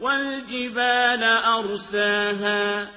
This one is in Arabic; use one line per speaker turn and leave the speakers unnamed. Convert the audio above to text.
وَالْجِبَالَ أَرْسَاهَا